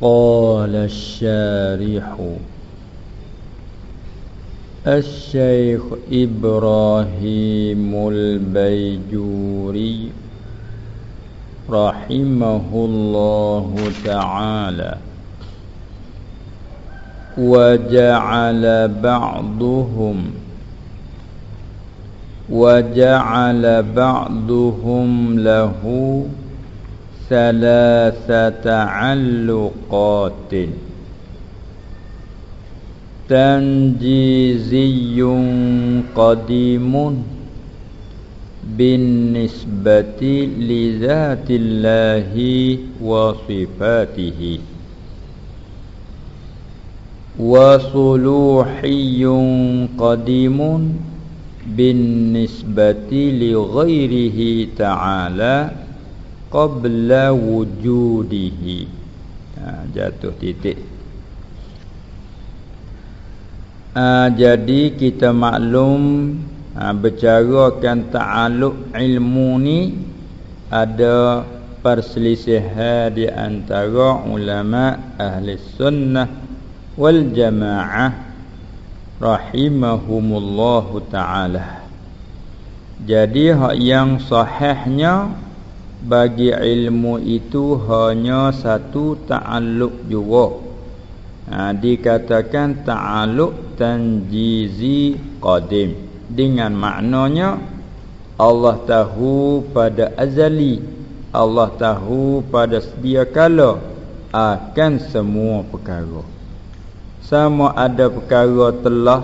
قال الشارح الشيخ إبراهيم البيجوري رحمه الله تعالى وجعل بعضهم وجعل بعضهم له ثلاثة علقات تنجيزي قديم بالنسبة لذات الله وصفاته. وصلوحي قديم بالنسبة لغيره تعالى qabla wujudihi. Ha, jatuh titik. Ha, jadi kita maklum ha, bercarakan ta'aluk ilmu ni ada perselisihan di antara ulama ahli sunnah wal jamaah rahimahumullahu taala. Jadi hak yang sahihnya bagi ilmu itu hanya satu ta'aluk juga. Ha, dikatakan ta'aluk tanjizi qadim. Dengan maknanya Allah tahu pada azali. Allah tahu pada sedia kala akan semua perkara. Sama ada perkara telah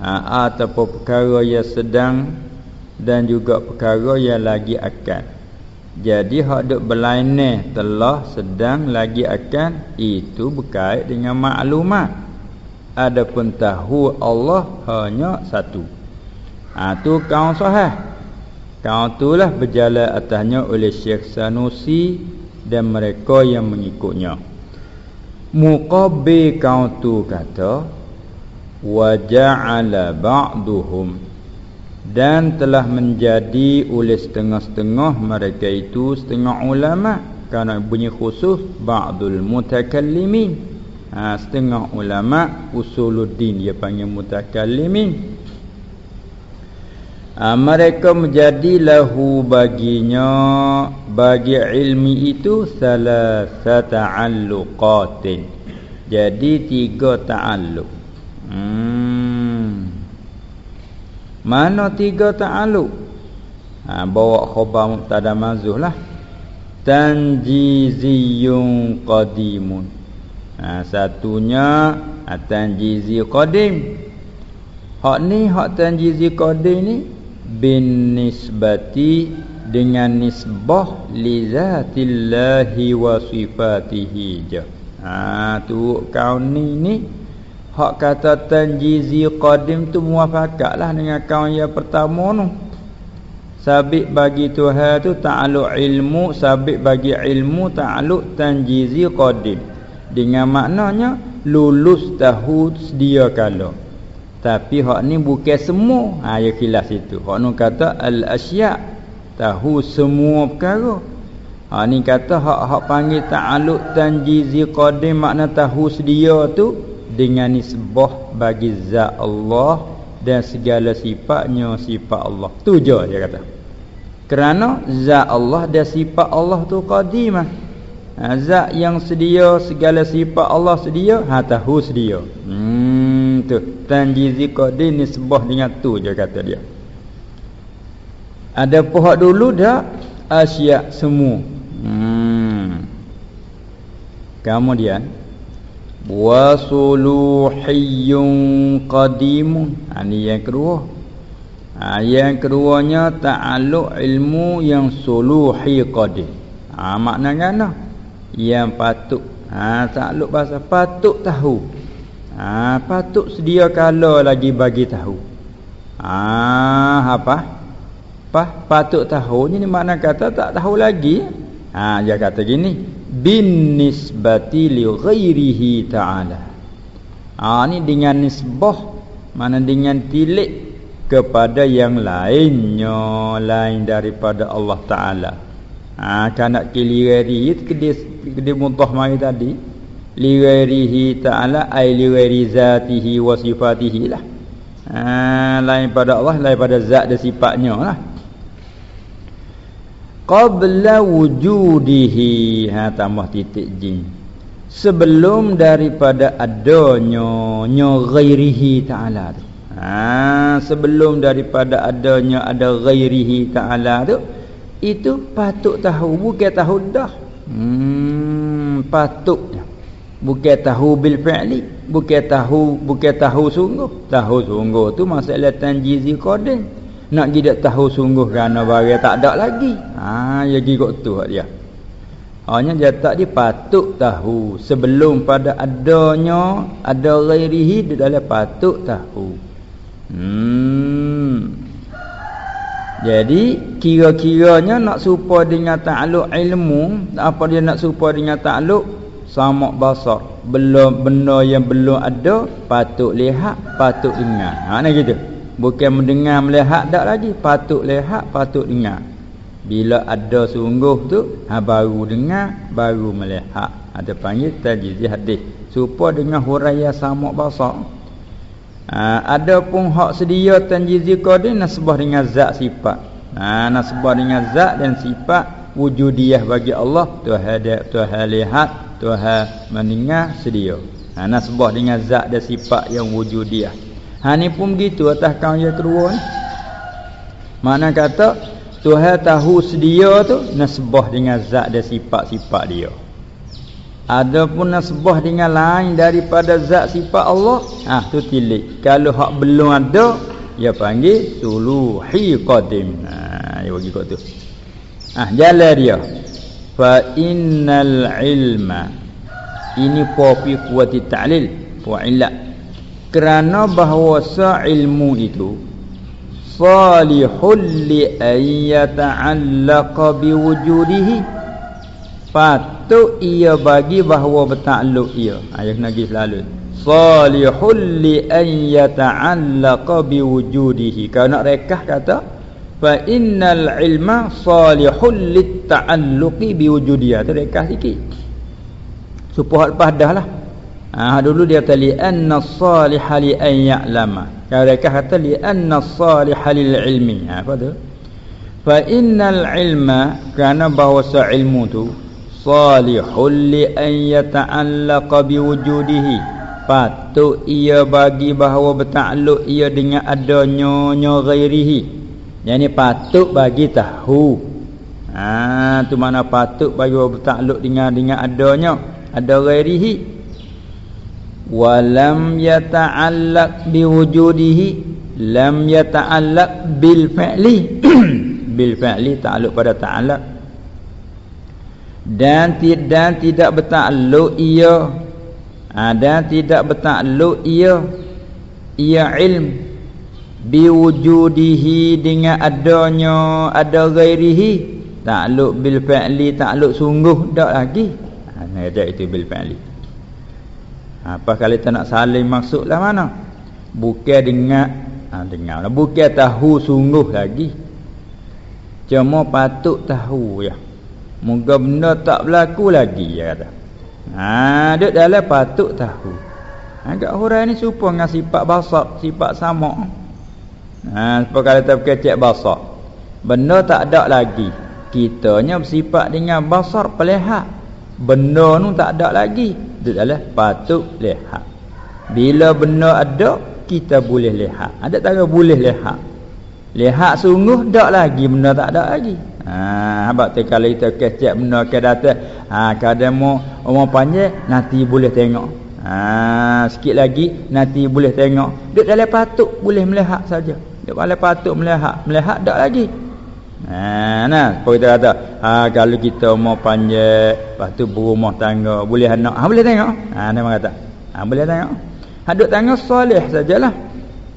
ha, ataupun perkara yang sedang dan juga perkara yang lagi akan jadi hak duk berlainan telah sedang lagi akan itu berkait dengan maklumat. Adapun tahu Allah hanya satu. Ha tu kaum sahih. Kaum itulah berjalan atasnya oleh Syekh Sanusi dan mereka yang mengikutnya. Muqabbi kaum tu kata wa ja'ala ba'duhum dan telah menjadi oleh setengah-setengah mereka itu setengah ulama kerana bunyi khusus ba'dul mutakallimin. Ha, setengah ulama usuluddin dia panggil mutakallimin. Ha, mereka menjadi lahu baginya bagi ilmi itu salah ta'alluqatin jadi tiga ta'alluq hmm mana tiga ta'aluk ha, Bawa khobar muktada mazuh lah. Tanjiziyun qadimun. Ha, Satunya ha, Tanjizi qadim. Hak ni hak tanjizi qadim ni Bin nisbati Dengan nisbah Lizatillahi wa sifatihi je. Ha tu kau ni ni Hak kata tanjizi qadim tu muafakatlah dengan kaum yang pertama tu. Sabit bagi Tuhan tu ta'aluk ilmu, sabit bagi ilmu ta'aluk tanjizi qadim. Dengan maknanya lulus tahu sedia kala. Tapi hak ni bukan semua. Ha ya kilas itu. Hak ni kata al-asya' tahu semua perkara. Ha ni kata hak hak panggil ta'aluk tanjizi qadim makna tahu sedia tu dengan nisbah bagi zat Allah dan segala sifatnya sifat Allah. Tu je dia kata. Kerana zat Allah dan sifat Allah tu qadimah. Ha, zat yang sedia segala sifat Allah sedia, ha tahu sedia. Hmm tu tanjizi qadim nisbah dengan tu je kata dia. Ada pohon dulu dah asya semua. Hmm. Kemudian wa suluhiyyun qadimun. Ha, ini yang kedua. Ha, yang keduanya ta'alluq ilmu yang suluhi qadim ha, makna mana yang patut. Ha, ta'alluq bahasa patut tahu. Ha, patut sedia kala lagi bagi tahu. Ha, apa? Apa patut tahu. Ni makna kata tak tahu lagi. Ha, dia kata gini bin nisbati li ghairihi ta'ala. Ha, ni dengan nisbah mana dengan tilik kepada yang lainnya lain daripada Allah Ta'ala. Ha kanak kilirari itu kedis kedis muntah mai tadi. Lighairihi ta'ala ay lighairi zatihi wa sifatihi lah. Ha, lain pada Allah lain pada zat dan sifatnya lah qabla wujudihi. Ha tambah titik jin. Sebelum daripada adanya nya ghairihi ta'ala tu. Ha sebelum daripada adanya ada ghairihi ta'ala tu itu patut tahu. Bukan tahu dah. Hmm patut bukan tahu bil fi'li. Bukan tahu bukan tahu sungguh. Tahu sungguh tu masalah tanjizi qadim nak gidak tahu sungguh kerana barang tak ada lagi. Ha ya gigot tu dia. Hanya dia tak dipatut tahu. Sebelum pada adanya ada ghairihi di dalam patut tahu. Hmm. Jadi kira-kiranya nak supaya dengan takluk ilmu apa dia nak supaya dengan takluk sama basar. Belum benda yang belum ada patut lihat patut dengar ha ni gitu bukan mendengar melihat tak lagi. Patut lihat patut dengar. Bila ada sungguh tu ha baru dengar baru melihat ada panggil tajziz hadis. Supaya dengan huraian sama basar ha, ada pun hak sedia tanjizi qadim nasbah dengan zat sifat. Ha nasbah dengan zat dan sifat wujudiyah bagi Allah. Tuhan Tuhan lihat Tuhan mendengar sedia. Ha nasbah dengan zat dan sifat yang wujudiah. Ha ni pun begitu atas kaum yang kedua ni. Mana kata Tuhan tahu sedia tu nasbah dengan zat dan sifat-sifat dia. Adapun nasbah dengan lain daripada zat sifat Allah, ah ha, tu tilik. Kalau hak belum ada, dia panggil suluhi qadim. Ha dia bagi kat tu. Ha, jalan dia fa innal ilma ini popi kuati ta'lil wa illa kerana bahawa ilmu itu salihul li ayyata'allaqa biwujudihi. Patut ia bagi bahawa bertakluk ia. Ayat lagi selalu. Salihul li ayyata'allaqa biwujudihi. Kalau nak rekah kata fa innal ilma salihul lit ta'alluqi biwujudiyah. Tu rekah sikit. Supaya lepas dah lah ha, dulu dia kata li anna saliha li an ya'lama rekah kata li anna saliha lil ilmi ha, apa tu? Fa innal ilma kerana bahawa ilmu tu salihul li an yata'allaqa biwujudihi. Patut ia bagi bahawa bertakluk ia dengan adanya nya ghairihi. Yang ni patut bagi tahu. Ha tu mana patut bagi bertakluk dengan dengan adanya ada ghairihi walam yata'allaq biwujudihi lam yata'allaq bil fi'li bil fi'li ta'alluq pada ta'allaq. Dan tidak tidak bertakluk ia. Ha, dan tidak bertakluk ia. Ia ilmu biwujudihi dengan adanya ada ghairihi. Takluk bil fi'li takluk sungguh tak lagi. Ha ada itu bil fi'li apa kali tak nak saling maksudlah mana? Bukan dengar. Ha dengar bukan tahu sungguh lagi. Cuma patut tahu ya. Moga benda tak berlaku lagi ya kata. Ha duk dalam patut tahu. Agak orang ni serupa dengan sifat basar sifat sama Ha sebab kalau tak kecek basar. Benda tak ada lagi. Kitanya bersifat dengan basar pelihat. Benda tu tak ada lagi. Itu adalah patut lihat. Bila benda ada, kita boleh lihat. Ada tak boleh lihat. Lihat sungguh tak lagi benda tak ada lagi. Ha sebab tu kalau kita kecek benda ke datang, ha kadang mau umur panjang nanti boleh tengok. Ha sikit lagi nanti boleh tengok. Duk dalam patut boleh melihat saja. Dia boleh patut melihat, melihat tak lagi. Ha nah, apa kita kata? Ha kalau kita mau panjang, lepas tu berumah tangga, boleh anak. Ha boleh tengok. Ha dia kata. Ha boleh tengok. Hadut tangga soleh sajalah.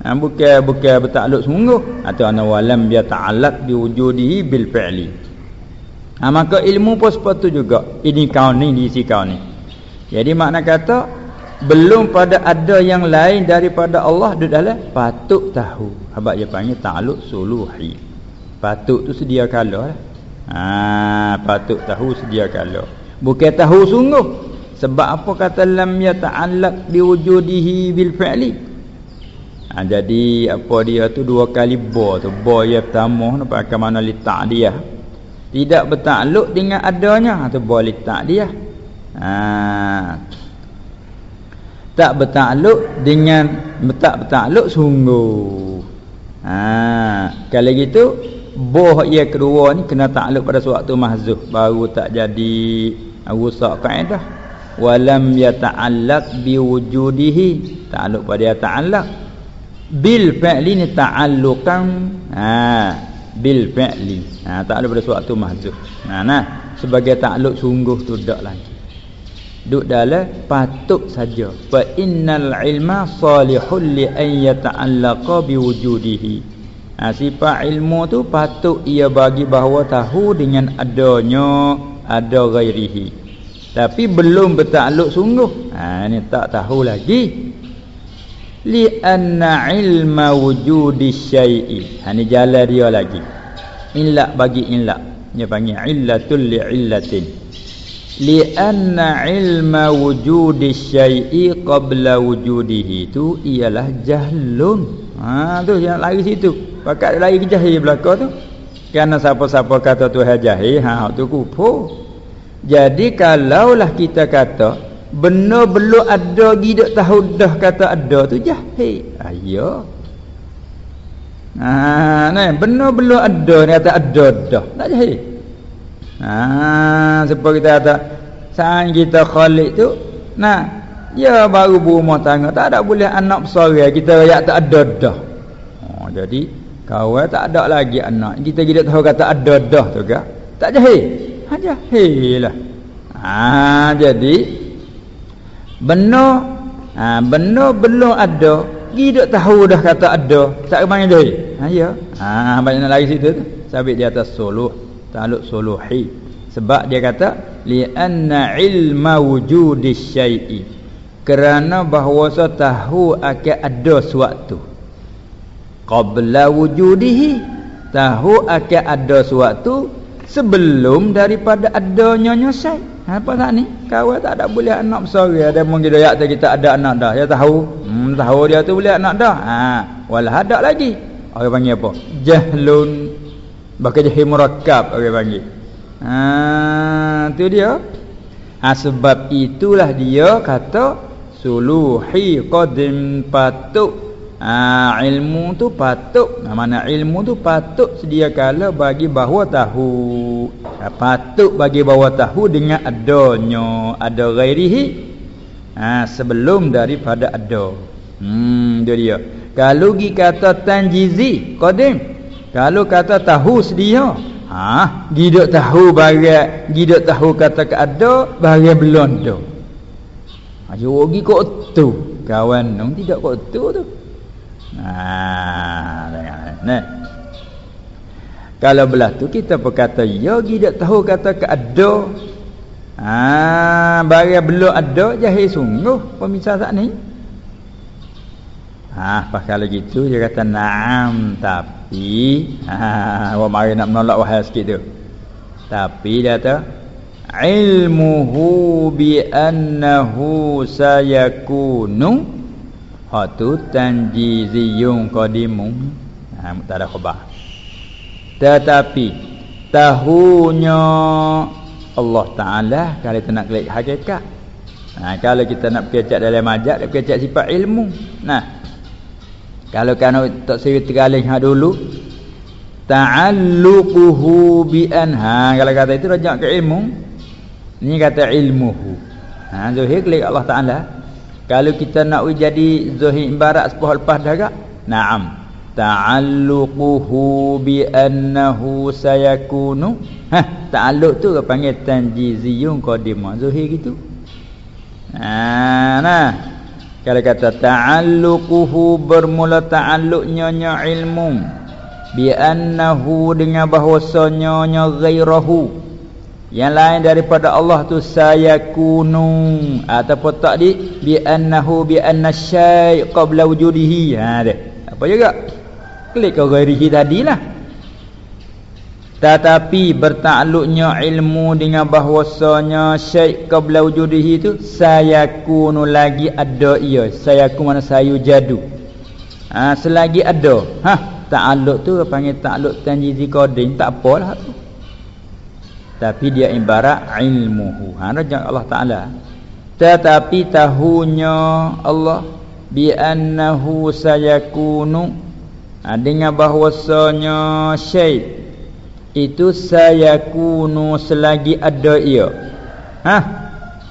Ha bukan bukan bertakluk sungguh atau ana walam dia ta'allaq bi wujudihi bil fi'li. Ha maka ilmu pun seperti juga. Ini kau ni di si kau ni. Jadi makna kata belum pada ada yang lain daripada Allah di dalam patut tahu sebab dia panggil ta'alluq suluhi patut tu sedia kala lah. ha patut tahu sedia kala bukan tahu sungguh. Sebab apa kata lam yata'allaq biwujudihi bil fi'li? Ha, jadi apa dia tu dua kali ba tu. Ba yang pertama nak pakai mana li ta'diyah tidak bertakluk dengan adanya. Ha, boleh tak dia. Ha. Tak bertakluk dengan tak bertakluk sungguh. Ha kalau gitu boh ia kedua ni kena takluk pada suatu mahzuf. Baru tak jadi rusak kaedah. Walam yata'allaq biwujudihi. Takluk pada ta'allaq bil fi'li ni ta'alluqan ha bil fi'li. Ha takluk pada suatu mahzuf. Nah nah sebagai takluk sungguh tu dak lagi. Duk dalam patut saja. Fa innal ilma salihul li an yata'allaqa biwujudihi ha, sifat ilmu tu patut ia bagi bahawa tahu dengan adanya ada ghairihi. Tapi belum bertakluk sungguh. Ha ni tak tahu lagi. Li anna ilma wujudi syai'i. Ha ni jalan dia lagi. Illa bagi illa dia panggil illatul li illatin li anna ilma wujudi syai'i qabla wujudihi. Tu ialah jahlun ha tu yang lari situ Pakat lari ke jahil belakang tu. Kerana siapa-siapa kata Tuhan jahil, ha tu kufur. Jadi kalaulah kita kata benar belum ada gidak tahu dah kata ada tu jahil. Ayo. Ha, nah, benar belum ada ni kata ada dah. Tak jahil. Ha, sebab kita kata sang kita Khalid tu, nah, ya baru berumah tangga, tak ada boleh anak besar kita ya tak ada dah. Oh, jadi Kawan tak ada lagi anak. Kita tidak tahu kata ada dah tu ke? Tak jahil. Ha jahil lah. Ha jadi benar ha benar belum ada. Kita tahu dah kata ada. Tak kemana jahil. Ha ya. Ha banyak lagi situ tu. Sabit di atas suluh. Taluk suluhi. Sebab dia kata li anna ilma wujudi syai'i. Kerana bahawa tahu akan ada suatu qabla wujudihi. Tahu akan ada suatu sebelum daripada adanya nyosai ha, apa tak ni? Kawan tak ada boleh anak besar. Ada mungkin dia kita ada anak dah. Dia tahu. Hmm, tahu dia tu boleh anak dah. Ha walah ada lagi. Orang panggil apa? Jahlun. Bakal jahil murakkab orang panggil. Ha tu dia. Ha sebab itulah dia kata suluhi qadim patuk ha, ilmu tu patut. Ha, mana ilmu tu patut sedia kala bagi bahawa tahu. Ha, patut bagi bahawa tahu dengan adanya ada ghairihi ha, sebelum daripada ada hmm dia dia. Kalau gi kata tanjizi qadim. Kalau kata tahu sedia ha gidak tahu barang gidak tahu kata ke ada barang belum ada ha jogi kok tu. Kawan nong tidak kok tu tu Ha, nah. Kalau belah tu kita berkata ya tidak tahu kata ke ada. Ha, barang belum ada jahil sungguh pemisah tak ni. Ha, pas kalau gitu dia kata na'am tapi ha, wa mari nak menolak wahai sikit tu. Tapi dia kata ilmuhu bi annahu sayakunu Hak tu tanjiziyun qadimun. Ha mutada khabar. Tetapi tahunya Allah Taala kalau kita nak klik hakikat. Ha, kalau kita nak percaya dalam majak, nak percaya sifat ilmu. Nah. Kalau kan tak seri tergaling ha dulu ta'alluquhu bi anha kalau kata itu rajak ke ilmu ni kata ilmuhu ha zahir klik Allah Taala kalau kita nak jadi zahir ibarat sepuluh lepas dah gak? Naam. Ta'alluquhu bi annahu sayakunu. Ha, ta'alluq tu ke panggil tanjiziyun qadim. Zahir gitu. Ha, nah. Kalau kata ta'alluquhu bermula ta'alluqnya nya ilmu bi annahu dengan bahwasanya nya ghairahu yang lain daripada Allah tu sayakunu ataupun tak di bi annahu bi anna syai' qabla wujudihi. Ha dia. Apa juga? Klik ke ghairihi tadilah. Tetapi bertakluknya ilmu dengan bahwasanya syai' qabla wujudihi itu sayakunu lagi ada ia. Sayakun mana sayu jadu. Ha, selagi ada. Ha ta'alluq tu panggil ta'alluq tanjizi qadim tak apalah tu tapi dia ibarat ilmuhu. Ha raja Allah taala. Tetapi tahunya Allah bi annahu sayakunu. Ha, dengan bahwasanya syai itu sayakunu selagi ada ia. Ha?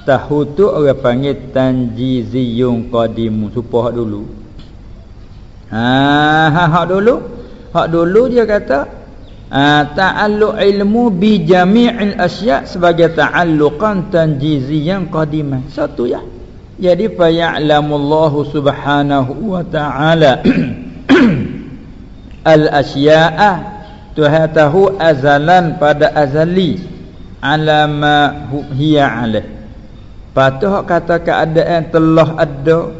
Tahu tu orang panggil tanjiziyun qadim supah dulu. Ha ha hak dulu. Hak dulu dia kata ha, ta'alluq ilmu bi jami'il asya' sebagai ta'alluqan tanjiziyan qadiman satu ya. Jadi fa ya'lamullahu subhanahu wa ta'ala al asya'a Tuhan tahu azalan pada azali. Alama hiya alaih. Patuh kata keadaan telah ada.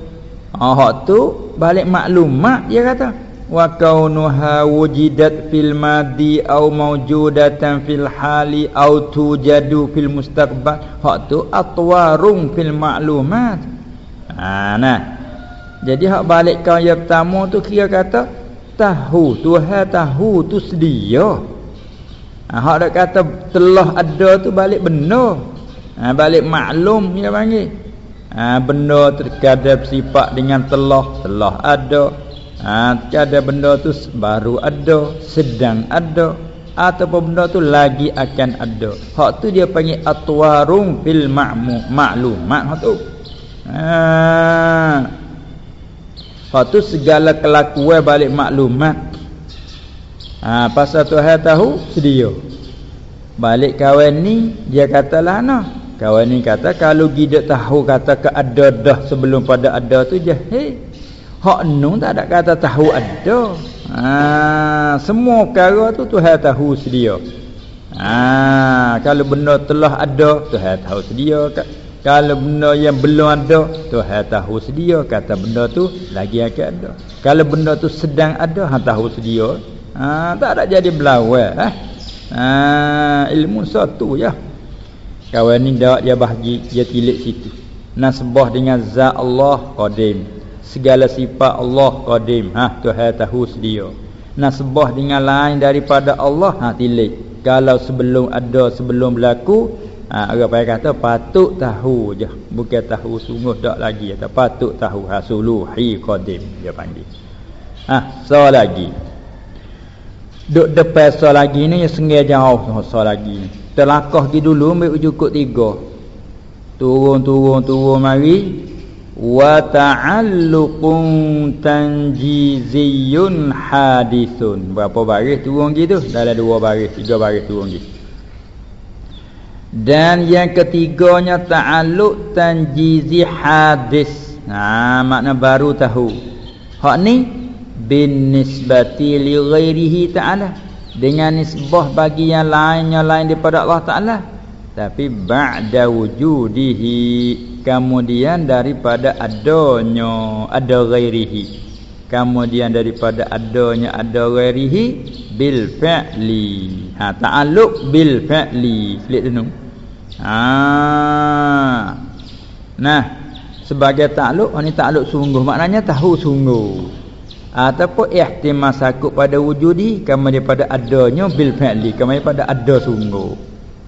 Ah, Hak tu balik maklumat dia kata wa kaunuha wujidat fil madi au mawjudatan fil hali au tujadu fil mustaqbal. Hak tu atwarung fil maklumat ha nah. Jadi hak balik kau yang pertama tu kira kata tahu Tuhan tahu tu sedia. Ha, hak dak kata telah ada tu balik benar. Ha, balik maklum dia panggil. Ha, benda terkadang sifat dengan telah. Telah ada ha, terkadang benda tu baru ada sedang ada ataupun benda tu lagi akan ada hak tu dia panggil atwarung fil ma'mu maklumat hak tu ha Hak tu segala kelakuan balik maklumat. Ha, pasal Tuhan tahu sedia. Balik kawan ni dia katalah nah. Kawan ni kata kalau kita tahu kata ke ada dah sebelum pada ada tu je. Hak nun tak ada kata tahu ada. Ha, semua perkara tu Tuhan tahu sedia. Ha, kalau benda telah ada Tuhan tahu sedia. Kalau benda yang belum ada Tuhan tahu sedia Kata benda tu lagi akan ada Kalau benda tu sedang ada Han tahu sedia ha, Tak ada jadi belawai eh? ha, Ilmu satu ya Kawan ni dah dia bahagi Dia tilik situ Nasbah dengan zat Allah Qadim Segala sifat Allah Qadim ha, Tuhan tahu sedia Nasbah dengan lain daripada Allah ha, Tilik Kalau sebelum ada Sebelum berlaku Ha, orang payah kata patut tahu je. Bukan tahu sungguh tak lagi. Kata patut tahu hasuluhi qadim. Dia panggil. Ha, so lagi. Duk depan so lagi ni yang sengaja jauh so lagi. Terlakah pergi dulu ambil ujukut tiga. Turun, turun, turun mari. Wa ta'alluqun tanjiziyun hadithun. Berapa baris turun gitu? Dalam dua baris, tiga baris turun gitu. Dan yang ketiganya ta'alluq tanjizi hadis. Ha makna baru tahu. Hak ni bin nisbati li ghairihi ta'ala. Dengan nisbah bagi yang lainnya lain daripada Allah Ta'ala. Tapi ba'da wujudihi. Kemudian daripada adanya ada ghairihi. Kemudian daripada adanya ada ghairihi bil fa'li. Ha ta'alluq bil fa'li. Selit dulu. Ha. Nah, sebagai takluk ini takluk sungguh maknanya tahu sungguh. Ataupun ihtimal sakut pada wujudi kama daripada adanya bil fi'li kama daripada ada sungguh.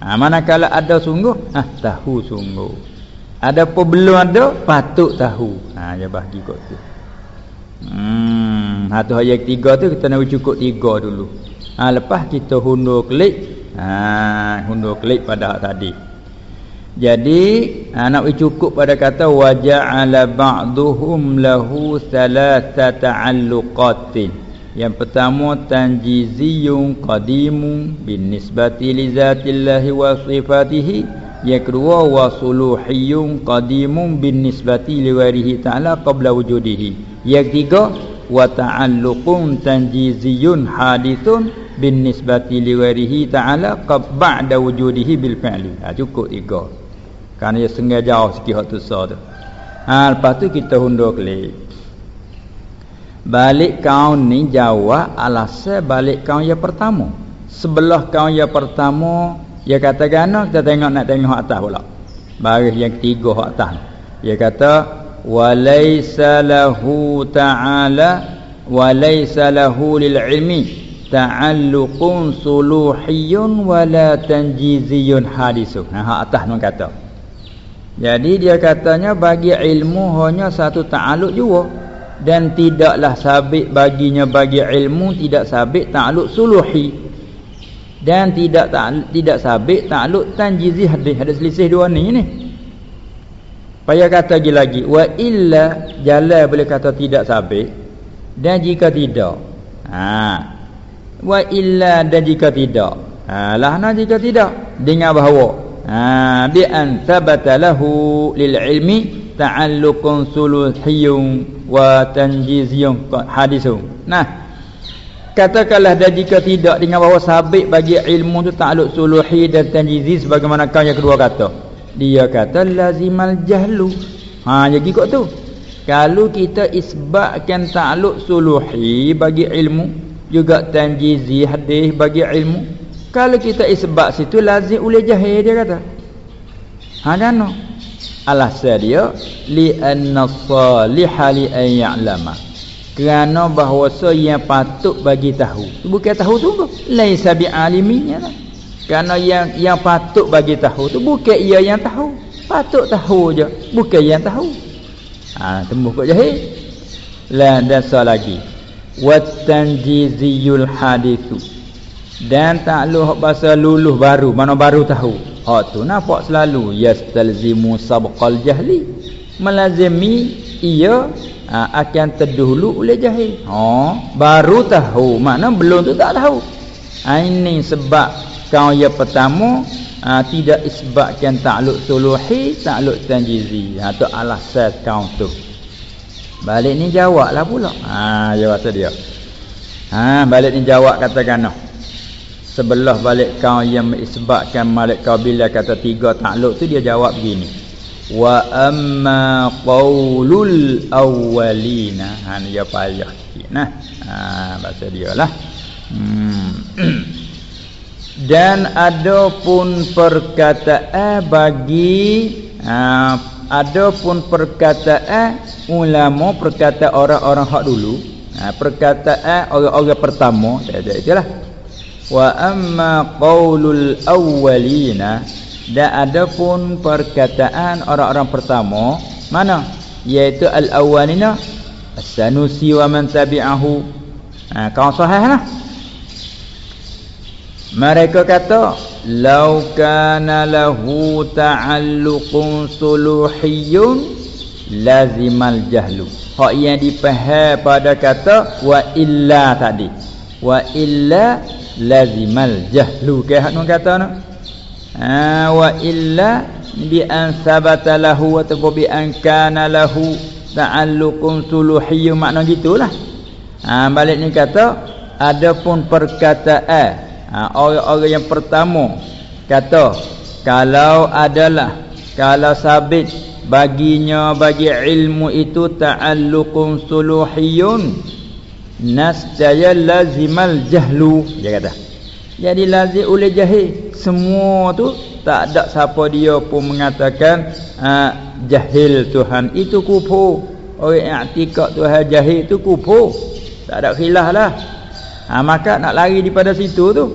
Ha, manakala ada sungguh, ah tahu sungguh. Adapun belum ada patut tahu. Ha dia bahagi kok tu. Hmm, satu ayat tiga tu kita nak cukup tiga dulu. Ha, lepas kita hundur klik. Ha, hundur klik pada tadi. Jadi ha, nak cukup pada kata waja'ala ba'duhum lahu thalathata 'alluqatin. Yang pertama tanjiziyun qadimun bin nisbati li zatillahi wa sifatihi. Yang kedua wasuluhiyun qadimun bin nisbati li warihi ta'ala qabla wujudihi. Yang ketiga wa ta'alluqun tanjiziyun hadithun bin nisbati li warihi ta'ala qabla wujudihi bil fi'li. Ha, cukup tiga. Kerana dia sengaja jauh sikit hak tu tu. Ha, lepas tu kita hundur klik. Balik kau ni jawab alasan balik kau yang pertama. sebelah kaum yang pertama dia kata gana kita tengok nak tengok atas pula. Baris yang ketiga hak atas. Dia kata walaysa lahu ta'ala walaysa lahu lil ilmi ta'alluqun suluhiyyun wala tanjiziyun hadisu nah hak atas nun kata. Jadi dia katanya bagi ilmu hanya satu ta'alluq juga. Dan tidaklah sabit baginya bagi ilmu tidak sabit ta'alluq suluhi dan tidak tak, tidak sabit takluk tanjizi hadis. Ada selisih dua ni ni. Payah kata lagi lagi wa illa jalan boleh kata tidak sabit dan jika tidak. Ha. Wa illa dan jika tidak. Ha lahna jika tidak dengan bahawa. Ha bi an thabata lahu lil ilmi ta'alluqun suluhiyun wa tanjiziyun. Hadisun nah Katakanlah dan jika tidak dengan bahawa sabit bagi ilmu tu takluk suluhi dan tanjizi sebagaimana kau yang kedua kata. Dia kata lazimal jahlu. Ha jadi kok tu. Kalau kita isbatkan takluk suluhi bagi ilmu juga tanjizi hadis bagi ilmu. Kalau kita isbat situ lazim oleh jahil dia kata. Ha dan no. Alasan dia li anna salihah li an ya'lama kerana bahawa yang patut bagi tahu. Bukan tahu tu laisa bi aliminya lah. kerana yang yang patut bagi tahu tu bukan ia yang tahu. Patut tahu je bukan yang tahu. Ha tembus kok jahil. La dan so lagi. Wat tanjiziyul hadithu. Dan takluk bahasa luluh baru mana baru tahu. Ha tu nampak selalu. Yastalzimu sabqal jahli. Melazimi ia ha, akan terdahulu oleh jahil. Ha, baru tahu. Mana belum tu tak tahu. Ha, ini sebab kau yang pertama ha, tidak isbatkan takluk suluhi, takluk tanjizi. Ha, tu alasan kau tu. Balik ni jawablah pula. Ha, jawab dia. Ha, balik ni jawab katakan. Sebelah balik kau yang isbatkan malik kau bila kata tiga takluk tu dia jawab begini wa amma qaulul awwalina. Han ya payah sikit nah. Ha bahasa dia lah. Hmm. dan adapun perkataan bagi ha adapun perkataan ulama perkataan orang-orang hak dulu ha perkataan orang-orang pertama dia itulah wa amma qaulul awwalina dan ada pun perkataan orang-orang pertama mana? Iaitu al-awwalina as-sanusi wa man tabi'ahu. Ha kau sahih lah. Mereka kata law kana lahu ta'alluqun suluhiyyun lazimal jahlu. Hak yang dipaham pada kata wa illa tadi. Wa illa lazimal jahlu. Ke hak kata nak ha, wa illa bi an sabata lahu wa bi an kana lahu ta'alluqun suluhiy makna gitulah. Ha balik ni kata adapun perkataan ha, orang-orang yang pertama kata kalau adalah kalau sabit baginya bagi ilmu itu ta'alluqun suluhiyun nasjaya lazimal jahlu. Dia kata. Jadi lazim oleh jahil semua tu tak ada siapa dia pun mengatakan uh, jahil Tuhan. Itu kufur orang i'tikad Tuhan jahil itu kufur tak ada khilaf lah. Ha, maka nak lari daripada situ tu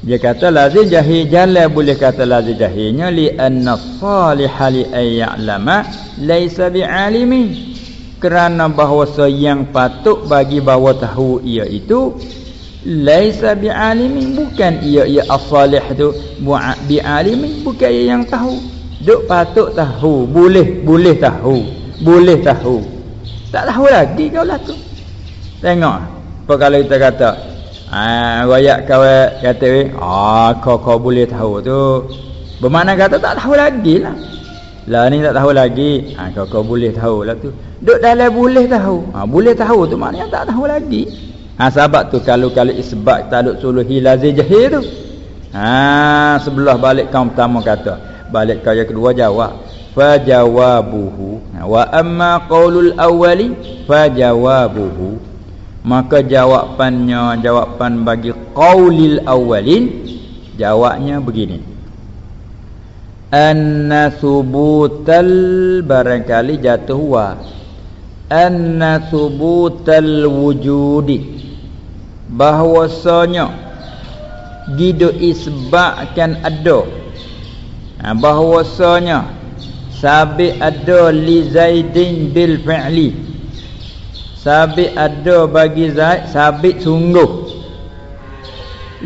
dia kata lazim jahil jalan. Boleh kata lazim jahilnya li anna salihah li ayya'lama laisa bi'alimin kerana bahawa yang patut bagi bahawa tahu ia itu laisa bi'alimin bukan ia ia as-salih tu. Bi'alimin bukan ia yang tahu. Duk patut tahu boleh boleh tahu boleh tahu. Tak tahu lagi kau lah tu. Tengok apa kalau kita kata ah royak kau kata ah kau kau boleh tahu tu. Bermakna kata tak tahu lagi lah. Lah ni tak tahu lagi. Ah kau kau boleh tahu lah tu. Duk dalam boleh tahu. Ah boleh tahu tu maknanya tak tahu lagi Ha sebab tu kalau kalau isbat taluk suluhi lazim jahil tu. Ha sebelah balik kaum pertama kata. Balik kau yang kedua jawab. Fa jawabuhu ha, wa amma qaulul awwali fa jawabuhu. maka jawapannya jawapan bagi qaulil awwalin jawabnya begini anna subutal barangkali jatuh wa anna subutal wujudi bahwasanya gidu isba'kan ada. Ha, bahwasanya sabit ada li zaidin bil fi'li. Sabit ada bagi zaid sabit sungguh.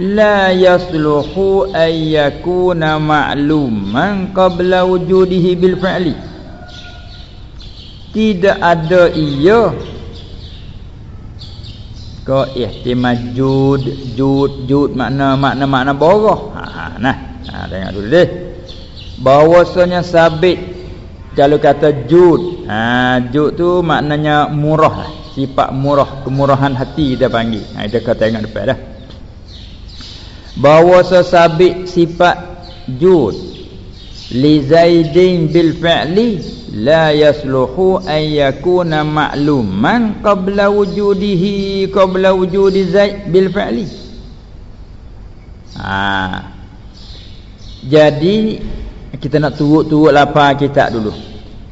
La yasluhu ay yakuna ma'luman qabla wujudihi bil fi'li. Tidak ada ia ko ihtimal jud jud jud makna makna makna boroh. Ha, ha nah. Ha tengok dulu deh. Bahwasanya sabit. Kalau kata jud ha jud tu maknanya murah sifat murah kemurahan hati kita panggil. Ha kita kata tengok depan dah. Bahawa sabit sifat jud li zaidin bil fi'li la yasluhu an yakuna ma'luman qabla wujudihi qabla wujudi zaid bil fi'li. Ha. Jadi kita nak turut-turut lapar kita dulu.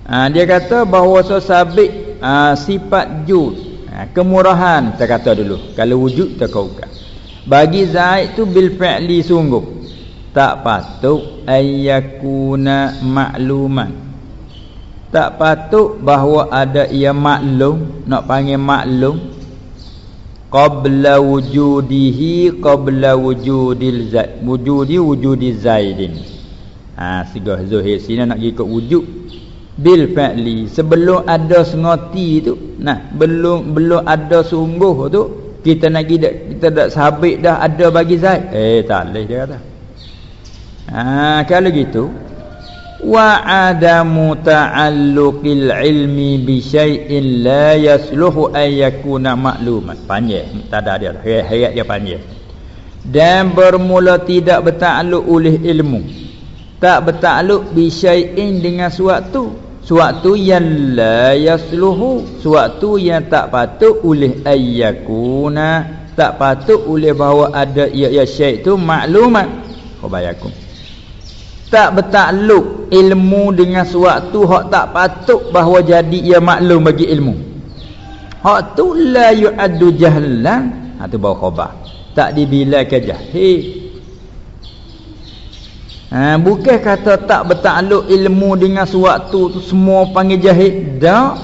Ha, dia kata bahawa sabit ha, sifat jud ha, kemurahan kita kata dulu. Kalau wujud kita kaukan bagi zaid tu bil fi'li sungguh tak patut ayyakuna ma'luman. Tak patut bahawa ada ia maklum nak panggil maklum. Qabla wujudihi qabla wujudil zaid wujudi wujudi zaidin. Ha sigah zuhir sini nak ikut wujud. Bil fa'li sebelum ada sengoti tu. Nah belum belum ada sungguh tu kita nak kita dak sabit dah ada bagi zaid eh tak leh dia kata ha kalau gitu wa adamu ta'alluqil ilmi bi syai'in la yasluhu ay yakuna ma'luman. Panjang tak ada dia hayat dia panjang. Dan bermula tidak bertakluk oleh ilmu. Tak bertakluk bi syai'in dengan suatu. Suatu yang la yasluhu suatu yang tak patut oleh ay yakuna tak patut oleh bahawa ada ya, ya syai' tu maklumat khabayakum tak bertakluk ilmu dengan suatu hak tak patut bahawa jadi ia maklum bagi ilmu. Hak tu la yu'addu jahlan. Ha tu bawa khabar. Tak dibilangkan jahil. Ha bukan kata tak bertakluk ilmu dengan suatu tu semua panggil jahil. Dak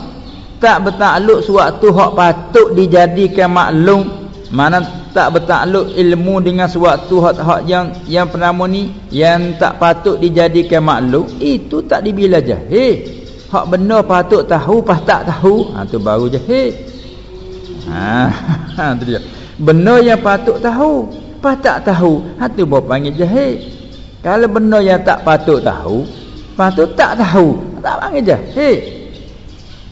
tak bertakluk suatu hak patut dijadikan maklum. Mana tak bertakluk ilmu dengan suatu hak-hak yang yang pertama ni yang tak patut dijadikan maklum itu tak dibila jahil hak benar patut tahu pas tak tahu ha tu baru jahil ha ha tu dia. Benar yang patut tahu pas tak tahu ha tu baru panggil jahil kalau benar yang tak patut tahu patut tak tahu tak panggil jahil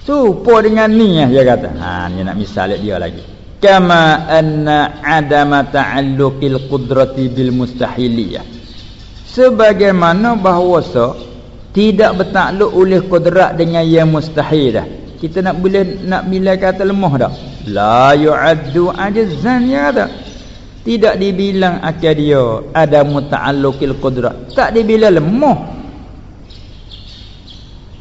Supo dengan ni ya dia kata. Ha ni nak misal dia lagi kama anna adama ta'alluqil qudrati bil mustahiliyah. Sebagaimana bahawa tidak bertakluk oleh kudrat dengan yang mustahil dah. Kita nak boleh nak bila kata lemah dah. La yu'addu ajzan ya dah tidak dibilang akal dia ada muta'alluqil qudrat tak dibilang lemah.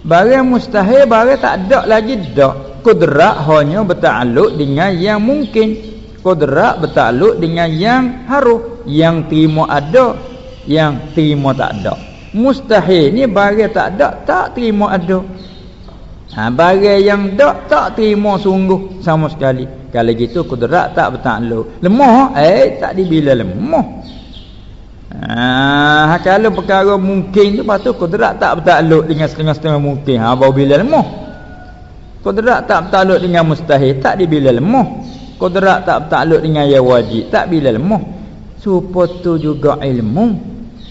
Barang mustahil barang tak ada lagi dak kudrat hanya bertakluk dengan yang mungkin. Kudrat bertakluk dengan yang harus yang terima ada yang terima tak ada. Mustahil ni barang tak ada tak terima ada. Ha, barang yang tak tak terima sungguh sama sekali. Kalau gitu kudrat tak bertakluk. Lemah eh tak dibila lemah. Ha, kalau perkara mungkin tu patut kudrat tak bertakluk dengan setengah-setengah mungkin. Ha, bila lemah Kudrat tak bertakluk dengan mustahil Tak dibila lemah Kudrat tak bertakluk dengan yang wajib Tak bila lemah Supaya tu juga ilmu.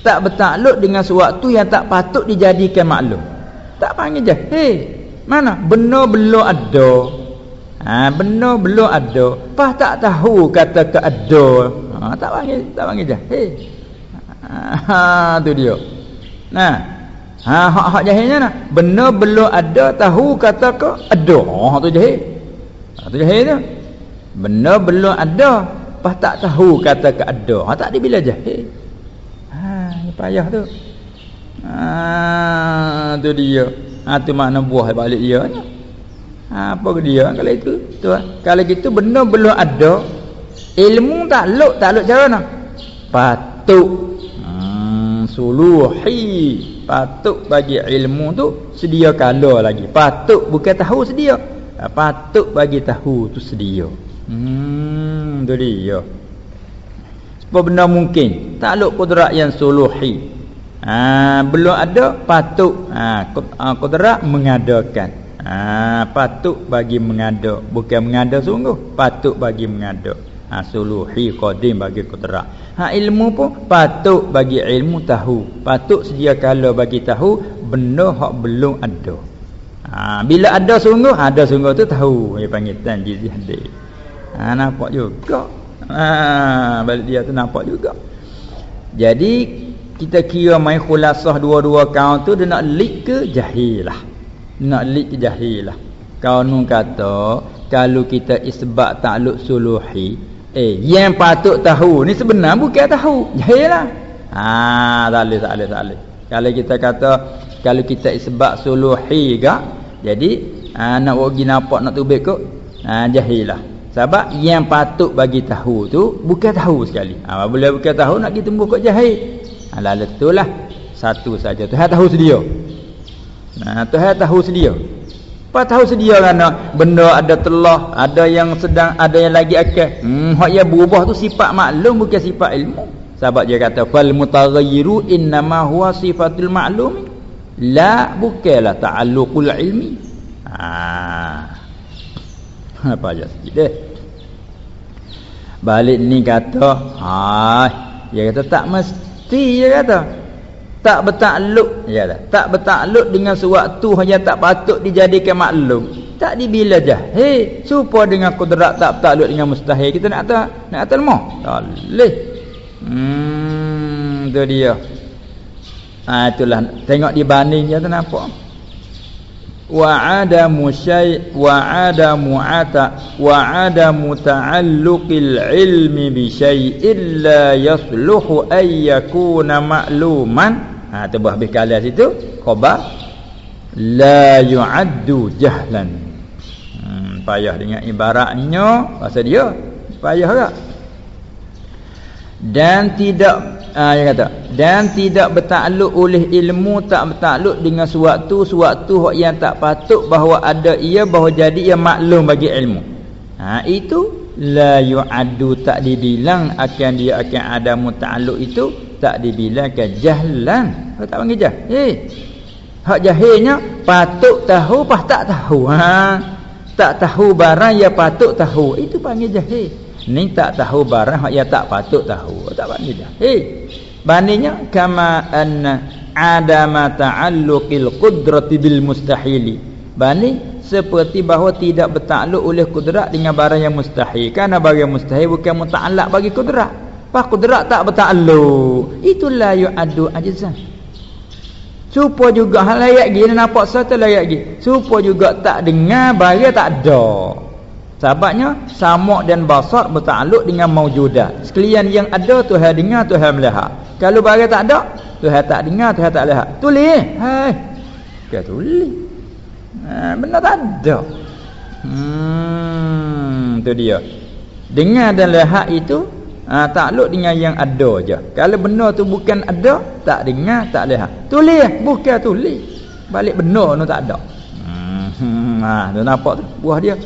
Tak bertakluk dengan sesuatu yang tak patut dijadikan maklum. Tak panggil je Hei Mana? Benar belum ada. Ha, Benar belum ada. Pas tak tahu kata ke ada. Ha, Tak panggil Tak panggil je Hei. Ha, tu dia. Nah Ha hak hak jahilnya nah. Benar belum ada tahu kata ke ada. Oh tu jahil. Ha tu jahil tu. Benda belum ada, pas tak tahu kata ke ada. Ha tak ada bila jahil. Ha, ni payah tu. Ha, tu dia. Ha tu makna buah balik dia. Ha, apa ke dia kalau itu? Tu. Kalau gitu benda belum ada, ilmu tak luk, tak luk cara mana? Patut. Hmm, suluhi. Patut bagi ilmu tu sedia kala lagi. Patut bukan tahu sedia. Ha, patut bagi tahu tu sedia. Hmm, tu dia. Sebab benda mungkin. Tak luk kudrat yang suluhi. Ha, belum ada patut ha, ha kudrat mengadakan. Ha, patut bagi mengada bukan mengada sungguh patut bagi mengada ha, suluhi qadim bagi kudrat ha, ilmu pun patut bagi ilmu tahu. Patut sedia kala bagi tahu benda hak belum ada. Ha, bila ada sungguh ada sungguh tu tahu dia panggil tanjiz hadir. Ha, nampak juga. Ha, balik dia tu nampak juga. Jadi kita kira main khulasah dua-dua kaum tu dia nak lik ke jahilah. Nak lik jahilah. Kau nun kata kalau kita isbat takluk suluhi eh yang patut tahu ni sebenar bukan tahu. Jahilah ha boleh tak boleh kalau kita kata kalau kita isbat suluhi gak jadi ha, nak pergi nampak nak tubik kok ha, jahilah sebab yang patut bagi tahu tu bukan tahu sekali. Ha, bila bukan tahu nak kita tembus kok jahil. Alah betul lah Satu saja. Tuhan tahu sedia. Nah, Tuhan tahu sedia Apa tahu sedia kerana Benda ada telah Ada yang sedang Ada yang lagi akan hmm, Hak yang berubah tu sifat maklum Bukan sifat ilmu. Sebab dia kata Fal mutaghayiru Innama huwa sifatul maklum La bukanlah ta'alluqul ilmi. Haa Apa aja sikit deh Balik ni kata Haa Dia kata tak mesti dia kata tak bertakluk. Ya dah tak bertakluk dengan sewaktu hanya tak patut dijadikan maklum. Tak dibila jahil supaya dengan kudrat tak bertakluk dengan mustahil. Kita nak kata nak kata lemah. Tak boleh hmm tu dia. Ha, itulah. Tengok dibanding je tu nampak. Wa adamu syai wa adamu ata wa adamu ta'alluqil ilmi bi syai'in la yasluhu ay yakuna ma'luman ha tu habis kala situ khabar la yu'addu jahlan. Hmm, payah dengan ibaratnya pasal dia payah tak dan tidak Ah dia kata dan tidak bertakluk oleh ilmu tak bertakluk dengan suatu suatu yang tak patut bahawa ada ia bahawa jadi ia maklum bagi ilmu. Ha itu la yu'addu tak dibilang akan dia akan ada muta'alluq itu tak dibilangkan jahlan. Kau tak panggil jah. Eh. Hak jahilnya patut tahu pas tak tahu. Ha. Tak tahu barang yang patut tahu. Itu panggil jahil. Ni tak tahu barang yang tak patut tahu. Tak panggil. Hei. Bandingnya kama anna adama ta'alluqil qudrati bil mustahili. Banding seperti bahawa tidak bertakluk oleh kudrat dengan barang yang mustahil. Karena barang yang mustahil bukan muta'allaq bagi kudrat. Pak kudrat tak bertakluk. Itulah yu'addu ajzan. Supo juga hal layak gini nampak satu layak gini. Supo juga tak dengar barang tak ada. Sebabnya samak dan basar bertakluk dengan maujudat. Sekalian yang ada Tuhan dengar Tuhan melihat. Kalau barang tak ada, Tuhan tak dengar Tuhan tak lihat. Tulis. Hai. Dia tulis. Ha, benar tak ada. Hmm, tu dia. Dengar dan lihat itu ha, takluk dengan yang ada je. Kalau benar tu bukan ada, tak dengar, tak lihat. Tulis, bukan tulis. Balik benar tu tak ada. Hmm, ha, tu nampak tu buah dia.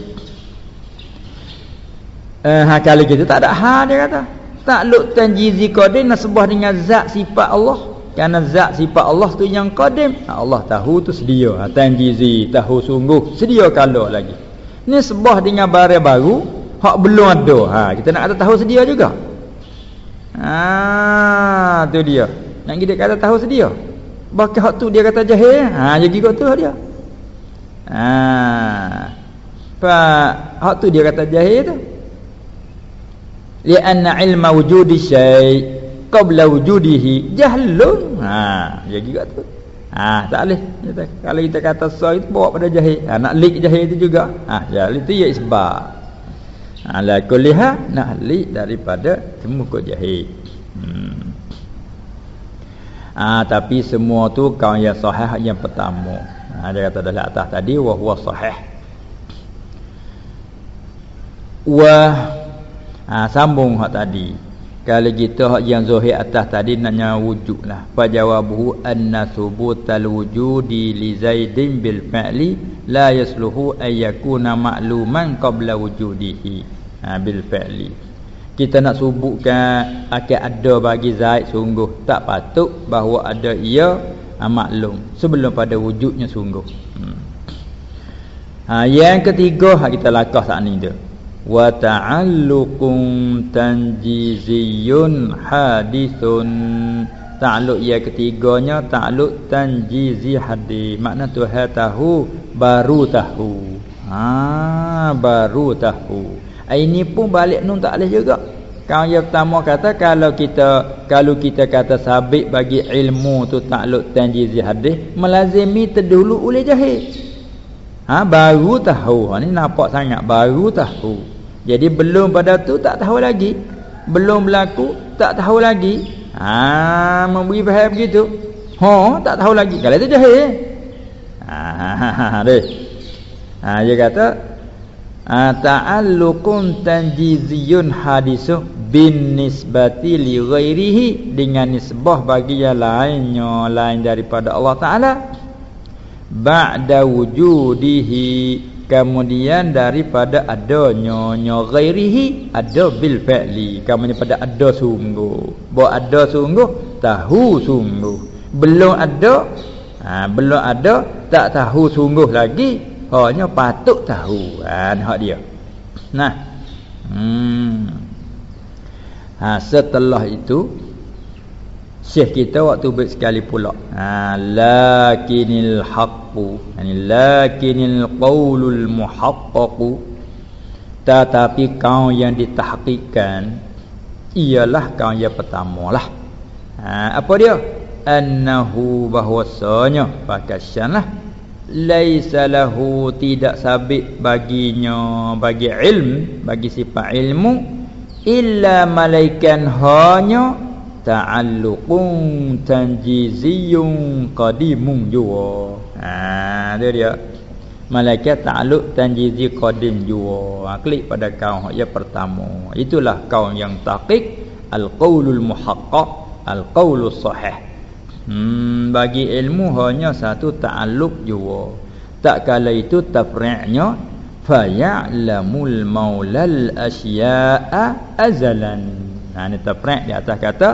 Eh, ha, kalau gitu tak ada hal dia kata. Takluk tanjizi qadim nasbah dengan zat sifat Allah. Kerana zat sifat Allah tu yang qadim. Ha, Allah tahu tu sedia. Ha, tanjizi tahu sungguh sedia kalau lagi. Ni sebah dengan barang baru hak belum ada. Ha, kita nak kata tahu sedia juga. Ha, tu dia. Nak kita kata tahu sedia. Bahkan hak tu dia kata jahil. Ha, jadi kau tu dia. Ha. Pak, hak tu dia kata jahil tu lianna ilma wujudi syai qabla wujudihi jahlun ha ya juga tu ha tak boleh kalau kita kata so itu bawa pada jahil ha, nak lik jahil itu juga ha ya itu ya isbat ala kulliha nahli daripada semua jahil hmm. Ah, tapi semua tu kau yang sahih yang pertama. Ha, dia kata dalam atas tadi wa huwa sahih. Wa ha, sambung hak tadi. Kalau kita yang zahir atas tadi nanya wujud lah. Fa jawabuhu anna subutal wujudi li zaidin bil fa'li la yasluhu ay yakuna ma'luman qabla wujudihi. Ha, bil fa'li kita nak subutkan akan ada bagi Zaid sungguh tak patut bahawa ada ia ha, maklum sebelum pada wujudnya sungguh hmm. ha, yang ketiga kita lakah saat ni dia wa ta'alluqum tanjiziyun hadithun ta'alluq yang ketiganya ta'alluq tanjizi hadis makna Tuhan tahu baru tahu ha, baru tahu ini pun balik nun tak boleh juga. Kau yang pertama kata kalau kita kalau kita kata sabit bagi ilmu tu takluk tanjizi hadis melazimi terdulu oleh jahil. Ha baru tahu. Ha ni nampak sangat baru tahu. Jadi belum pada tu tak tahu lagi. Belum berlaku tak tahu lagi. Ha memberi faham begitu. Ha tak tahu lagi. Kalau itu jahil. Ha ha ha. ha deh. Ha dia kata Ah, ta'alluqun tanjiziyun hadisu bin nisbati li ghairihi dengan nisbah bagi yang lainnya lain daripada Allah Taala ba'da wujudihi kemudian daripada adanya nya ghairihi ada bil fa'li kemudian pada ada sungguh. Bahawa ada sungguh tahu sungguh. Belum ada ha, belum ada tak tahu sungguh lagi hanya patut tahu. Ha hak dia? Nah. Hmm. Ha setelah itu syekh kita waktu baik sekali pula. Ha lakinil haqqu yani lakinil qaulul muhaqqaqu. Tetapi kau yang ditahqiqkan ialah kau yang pertama lah ha, apa dia? Annahu bahwasanya pakasyanlah laisa lahu tidak sabit baginya bagi ilm bagi sifat ilmu illa malaikan hanya ta'alluqun tanjiziyun qadimun jua ha dia dia. Malaikat ta'alluq tanjizi qadim jua ha, klik pada kau yang pertama. Itulah kau yang taqiq. Al-qaulul muhaqqaq al-qaulus sahih. Hmm, bagi ilmu hanya satu ta'alluq jua. Tak kala itu tafri'nya fa ya'lamul maulal asya'a azalan. Ha ni tafri' di atas kata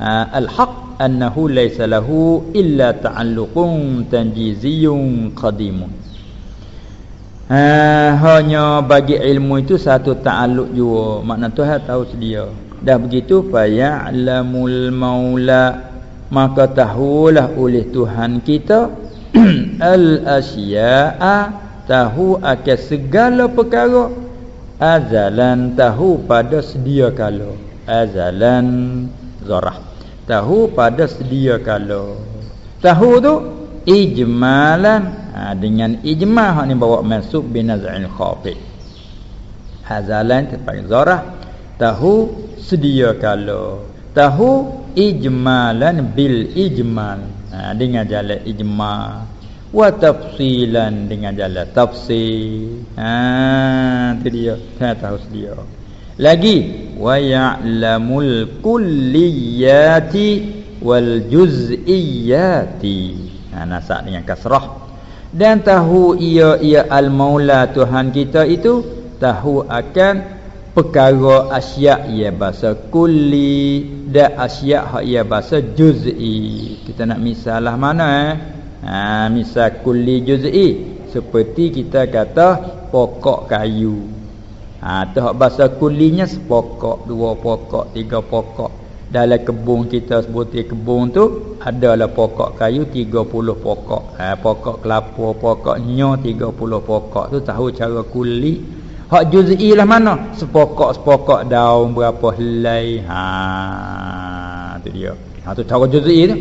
al-haq annahu laysa lahu illa ta'alluqun tanjiziyun qadimun. Ha, hanya bagi ilmu itu satu ta'alluq jua. Makna Tuhan tahu sedia. Dah begitu fa ya'lamul maula maka tahulah oleh Tuhan kita al asya'a tahu akan segala perkara azalan tahu pada sedia kala azalan zarah. Tahu pada sedia kala. Tahu tu ijmalan. Ha, dengan ijma' hak ni bawa masuk binaz'il khafi. Azalan tepat zarah. Tahu sedia kala. Tahu ijmalan bil ijmal. Ha, dengan jalan ijma. Wa tafsilan dengan jalan tafsil ha tu dia. Saya tahu sedia lagi wa ya'lamul kulliyati wal juz'iyati. Ha nasak dengan kasrah. Dan tahu ia ia al maula tuhan kita itu tahu akan perkara asyak ia bahasa kulli dan asyak hak ia bahasa juz'i. Kita nak misalah mana eh? Ha misal kulli juz'i. Seperti kita kata pokok kayu ha tu hak bahasa kullinya sepokok dua pokok tiga pokok dalam kebun kita sebuti kebun tu adalah pokok kayu 30 pokok ha pokok kelapa pokok nyo 30 pokok tu tahu cara kulli Hak juz'i lah mana? Sepokok-sepokok daun berapa helai. Ha, tu dia. Ha tu tahu juz'i tu.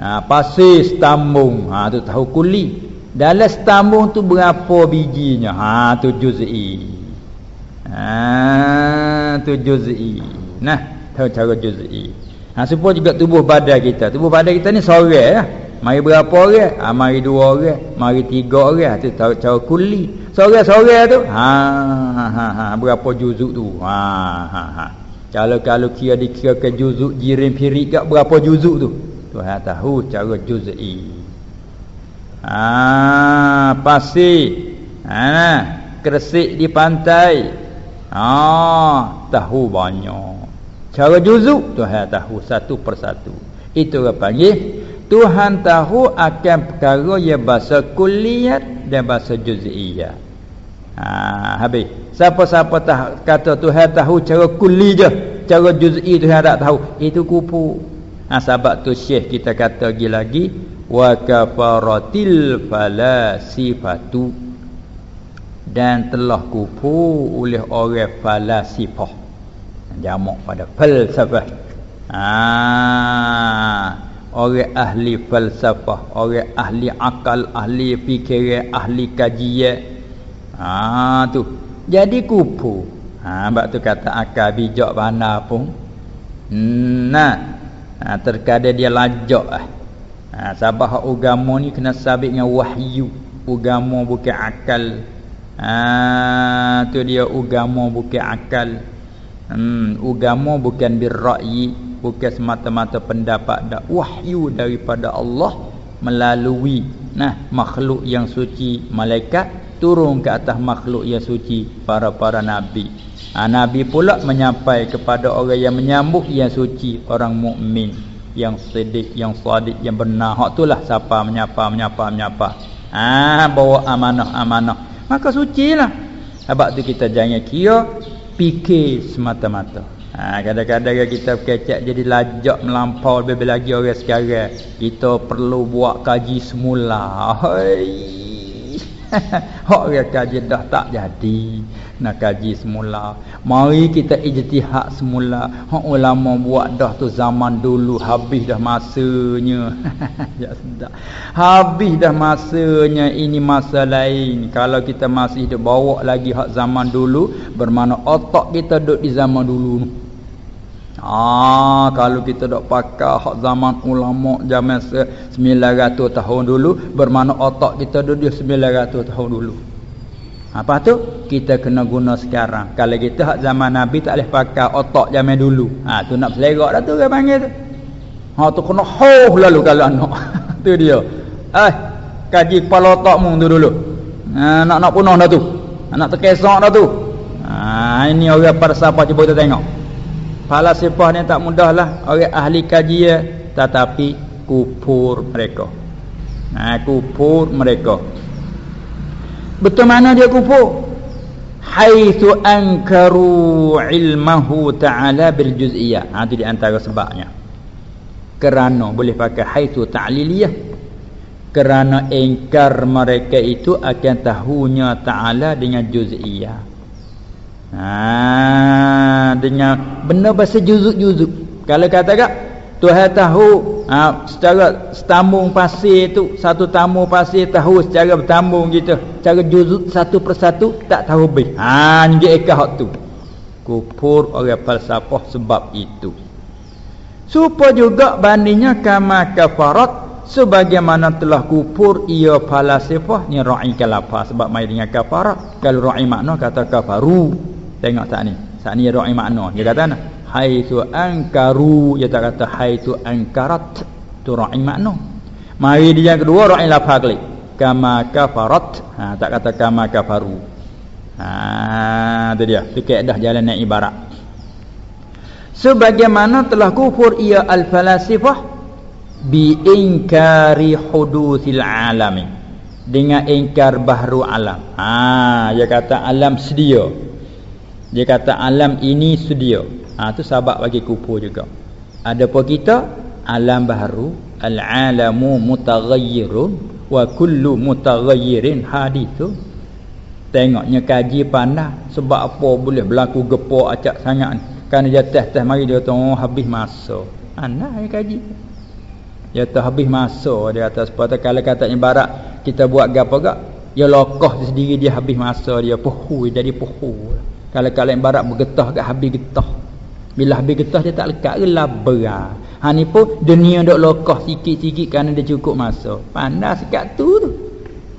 Ha pasir setambung. Ha tu tahu kuli. Dalam setambung tu berapa bijinya? Ha tu juz'i. Ha tu juz'i. Nah, tahu cara juz'i. Ha supaya juga tubuh badan kita. Tubuh badan kita ni seorang ya. Mari berapa orang? Ha, mari dua orang, mari tiga orang. Tu tahu cara kuli. Seorang-seorang tu. Ha, ha ha berapa juzuk tu? Ha ha ha. Kalau kalau kira dikira ke juzuk jirim pirik gak berapa juzuk tu? Tuhan tahu cara juz'i. Ha pasti. Ha kresik di pantai. Ha tahu banyak. Cara juzuk Tuhan tahu satu persatu. Itu orang panggil Tuhan tahu akan perkara yang bahasa kulliyat dan bahasa juz'iyah. Ha habis. Siapa-siapa kata Tuhan tahu cara kulli je, cara juz'i Tuhan tak tahu, itu kupu. Ha sebab tu Syekh kita kata lagi lagi wa kafaratil falasifatu dan telah kupu oleh orang falasifah. Jamak pada falsafah. Ah orang ahli falsafah orang ahli akal ahli fikiran ahli kajian. Ah tu. Jadi kupu. Ha bab tu kata akal bijak mana pun. Nah. Ha, terkadang dia lajak ah ha, sabah agama ni kena sabit dengan wahyu. Agama bukan akal ah tu dia agama bukan akal Hmm, agama bukan birra'yi, bukan semata-mata pendapat dak wahyu daripada Allah melalui nah makhluk yang suci malaikat turun ke atas makhluk yang suci para-para nabi. Ha, nabi pula menyampai kepada orang yang menyambut yang suci, orang mukmin yang sedik, yang sadik, yang benar. Hak itulah siapa menyapa, menyapa, menyapa. Ah, ha, bawa amanah-amanah. Maka sucilah. Sebab tu kita jangan kira fikir semata-mata. Ha, kadang-kadang kita kecek jadi lajak melampau lebih lagi orang sekarang. Kita perlu buat kaji semula. Hei. Hak dia kaji dah tak jadi nak kaji semula. Mari kita ijtihad semula. Hak ulama buat dah tu zaman dulu habis dah masanya. ya sudah. Habis dah masanya ini masa lain. Kalau kita masih duk bawa lagi hak zaman dulu bermakna otak kita duduk di zaman dulu. Ah, kalau kita dok pakai hak zaman ulama zaman 900 tahun dulu bermakna otak kita duduk 900 tahun dulu. Apa tu? Kita kena guna sekarang. Kalau kita hak zaman Nabi tak boleh pakai otak zaman dulu. Ha tu nak selerak dah tu orang panggil tu. Ha tu kena hoh lalu kalau anak. tu dia. Eh, kaji kepala otakmu tu dulu. Ha nak nak punah dah tu. Nak terkesak dah tu. Ha ini orang siapa cuba kita tengok. Falasifah ni tak mudahlah orang ahli kajian tetapi kupur mereka. Ha kupur mereka. Betul mana dia kufur? Haitsu ankaru ilmahu ta'ala bil juz'iyyah. Ha itu di antara sebabnya. Kerana boleh pakai haitsu ta'liliyah. Kerana ingkar mereka itu akan tahunya ta'ala dengan juz'iyyah. Ha dengan benar bahasa juzuk-juzuk. Kalau kata tak Tuhan tahu ha, secara setambung pasir tu satu tambung pasir tahu secara bertambung gitu. Cara juzuk satu persatu tak tahu lebih. Ha ni ekah tu. Kufur orang falsafah sebab itu. Supaya juga bandingnya kama kafarat sebagaimana telah kufur ia falsafah ni ra'i kalapa sebab mai dengan kafarat. Kalau ra'i makna kata kafaru. Tengok tak ni. Saat ni ra'i makna. Dia kata nah haitsu ankaru ya tak kata haitsu ankarat tu ra'i makna mari dia yang kedua ra'i lafaz kali. Kama kafarat. Ha tak kata kama kafaru. Ha tu dia. Tu kaedah jalan naik ibarat. Sebagaimana telah kufur ia al falasifah bi inkari hudusil alami. Dengan ingkar bahru alam. Ha dia kata alam sedia dia kata alam ini sedia Ha tu sebab bagi kupu juga. Ada apa kita? Alam baru, al-alamu mutaghayyirun wa kullu mutaghayyirin hadithu. Tengoknya kaji pandai sebab apa boleh berlaku gepo acak sangat ni. Kan dia teh-teh mari dia tahu oh, habis masa. Ana yang kaji. Dia tahu habis masa dia kata sepatutnya kalau katanya barat kita buat gapo gak? Ya lokoh sendiri dia habis masa dia puhu jadi puhu. Kalau kalian barat bergetah kat habis getah. Bila habis getah dia tak lekat ke? Labra ha ni pun dunia dok lokah sikit-sikit kerana dia cukup masa pandai sekat tu tu.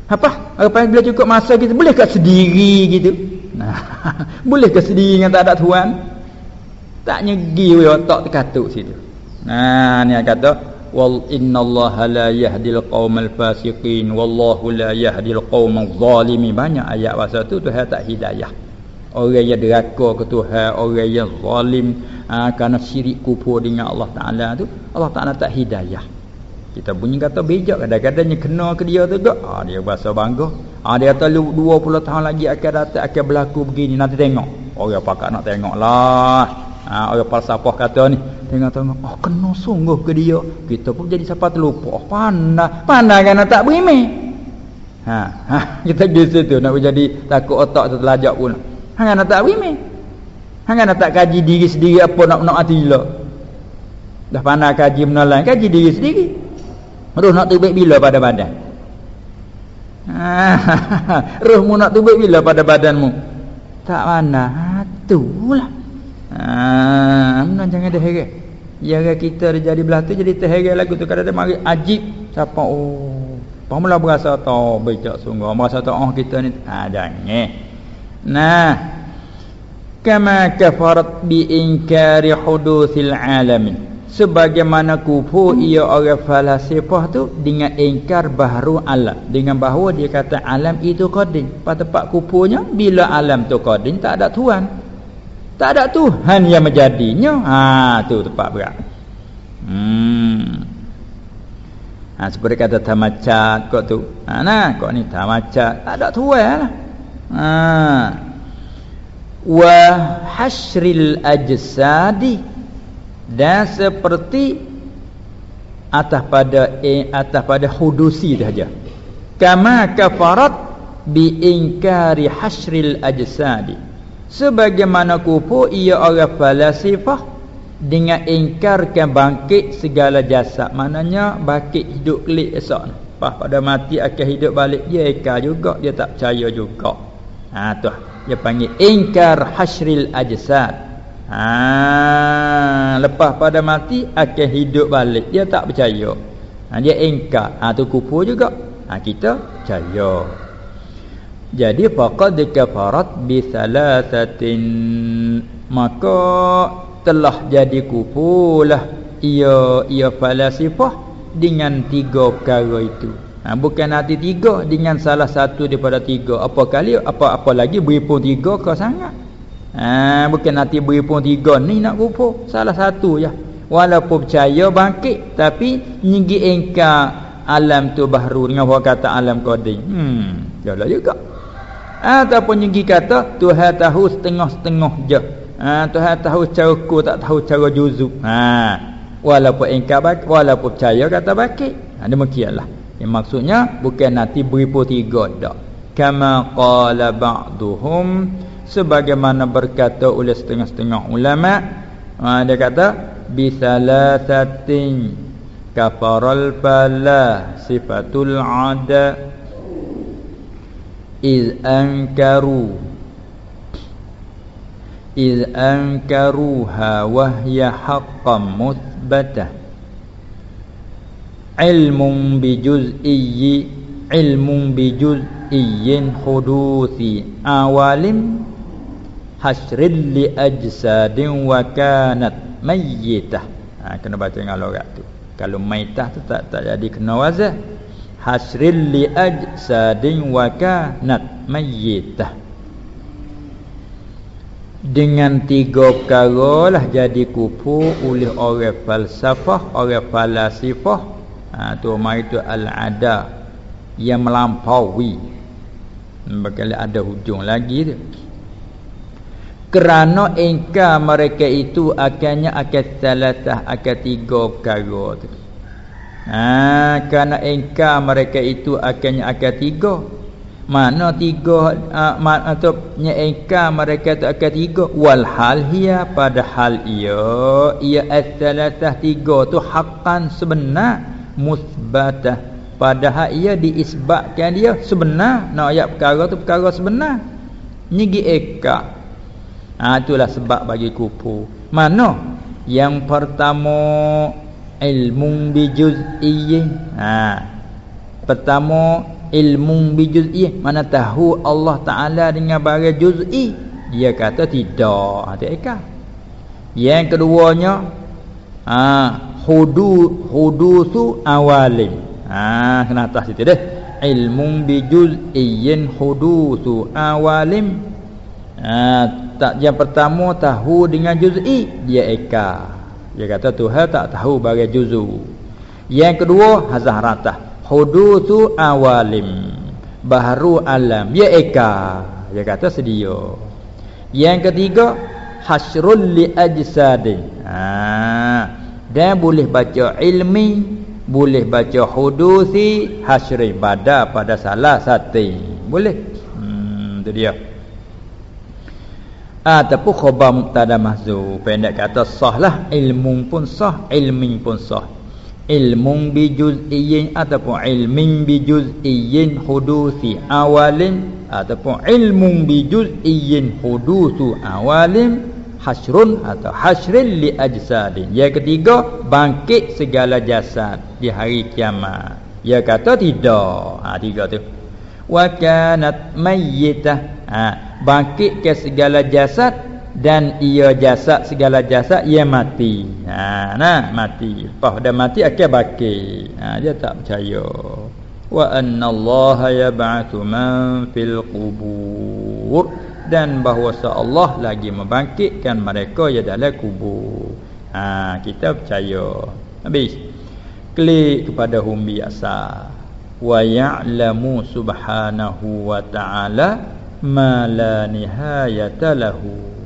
Apa? Apa bila cukup masa kita boleh kat sendiri gitu. Nah boleh ke sendiri dengan tak ada tuan. Tak nyegi otak terkatuk situ. Nah ni kata wal innallaha la yahdil qaumal fasiqin wallahu la yahdil qaumal zalimin banyak ayat pasal tu Tuhan tak hidayah orang yang deraka ke Tuhan orang yang zalim ha, kerana syirik kufur dengan Allah Taala tu Allah Taala tak hidayah. Kita bunyi kata bijak kadang-kadangnya kena ke dia tu gak ha, dia berasa bangga. Ha, dia kata 20 tahun lagi akan datang akan berlaku begini nanti tengok. Orang pakak nak tengok lah ha, orang falsafah kata ni tengok-tengok oh kena sungguh ke dia. Kita pun jadi siapa terlupa. Oh, pandai pandai kan tak berimeh ha, ha kita di situ nak jadi takut otak tu terlajak pun hang nak tak berimeh hang nak tak kaji diri sendiri apa nak nak hati lah dah pandai kaji menolong kaji diri sendiri. Roh nak tubik bila pada badan? Ha, roh mu nak tubik bila pada badanmu? Tak ha, itulah Ah, mana jangan ada heran. Ya kita jadi belah tu jadi terheran lagu tu. Kadang-kadang mari ajib. Siapa? Oh. Pamula berasa tahu baca sungguh. Berasa tahu oh kita ni ha jangan. Nah. Kama kafarat bi inkari hudusil alamin. Sebagaimana kufur ia orang falasifah tu dengan ingkar baharu alam. Dengan bahawa dia kata alam itu qadim. Pada tempat kufurnya bila alam tu qadim tak ada tuan. Tak ada Tuhan yang menjadinya. Ha tu tempat berat. Hmm. Ha seperti kata tamacat kau tu. Ha nah kau ni tamacat. Tak ada Tuhan lah. Ha. Wa hasril ajsadi. Dan seperti atas pada eh, atas pada hudusi saja. Kama kafarat bi inkari hasril ajsadi. Sebagaimana kufur ia orang falasifah dengan ingkarkan bangkit segala jasad. Maknanya bangkit hidup kelik esok pas pada mati akan hidup balik dia eka juga dia tak percaya juga ha tu. Dia panggil ingkar hasril ajsad. Ha lepas pada mati akan hidup balik. Dia tak percaya. Ha dia ingkar. Ha tu kufur juga. Ha kita percaya. Jadi faqad kafarat bi thalathatin maka telah jadi kufulah ia ia falasifah dengan tiga perkara itu. Ha, bukan nanti tiga dengan salah satu daripada tiga. Apa kali apa apa lagi beri pun tiga ke sangat. Ha, bukan nanti beri pun tiga ni nak kufur. Salah satu ya. Walaupun percaya bangkit tapi nyinggi engkau alam tu baru dengan kata alam qadim. Hmm, jalan juga ataupun nyegi kata Tuhan tahu setengah-setengah je ha Tuhan tahu cara ku tak tahu cara juzuk ha walaupun engkau bak walaupun percaya kata bakit ha demikianlah yang maksudnya bukan nanti beribu tiga dak kama qala ba'duhum sebagaimana berkata oleh setengah-setengah ulama ha, dia kata bisalasatin kafaral fala sifatul ada iz ankaru iz ankaruha wa hiya haqqan muthbatah ilmun bi juz'iyyi ilmun bi juz'iyyin huduthi awalim hasril li ajsadin wa kanat mayyitah. Ha, kena baca dengan logat tu. Kalau maitah tu tak tak jadi kena wazah. Hasril li ajsadin wa kanat mayyitah. Dengan tiga perkara lah jadi kupu oleh orang falsafah orang falasifah ha, tu mai tu al-ada yang melampaui. Bakal ada hujung lagi tu. Kerana engkau mereka itu akannya akan salah akan tiga perkara tu. Ha, kerana engkau mereka itu akannya akan tiga. Mana tiga uh, atau nya mereka itu akan tiga. Wal hal hiya pada hal ia ia asalatah tiga tu haqqan sebenar musbatah. Padahal ia diisbatkan dia sebenar. Nak ayat perkara tu perkara sebenar. Nyigi eka ha, itulah sebab bagi kupu. Mana? Yang pertama ilmu bijuz'iyyin ha. Pertama ilmu bijuz'iyyin mana tahu Allah taala dengan barang juz'i. Dia kata tidak. Ha tak yang keduanya ha hudu hudusu awalim. Ha kena atas situ deh. Ilmu bijuz'iyyin hudusu awalim. Ha tak yang pertama tahu dengan juz'i dia eka. Dia kata Tuhan tak tahu bagi juzu. Yang kedua hazah ratah. Hudutu awalim. Baharu alam ya eka. Dia kata sedia. Yang ketiga hasrul li ajsadin. Ha dan boleh baca ilmi boleh baca hudusi hasri pada pada salah satu. Boleh? Hmm tu dia. Ataupun khabar mubtada mahzuf. Pendek kata sah lah. Ilmu pun sah ilmi pun sah. Ilmu bi juz'iyyin ataupun ilmin bi juz'iyyin hudusi awalin ataupun ilmu bi juz'iyyin hudusu awalin hasrun atau hasrin li ajsadin. Yang ketiga bangkit segala jasad di hari kiamat. Dia kata tidak. Ha tiga tu. Wa kanat mayyitah. Ha bangkit ke segala jasad dan ia jasad segala jasad ia mati. Ha nah mati. Lepas dah mati akan bangkit ha dia tak percaya. Wa anna allaha yab'atsu man fil qubur dan bahawa Allah lagi membangkitkan mereka yang dalam kubur. Ha kita percaya. Habis. Klik kepada hum biasa wa ya'lamu subhanahu wa ta'ala ma la nihayata lahu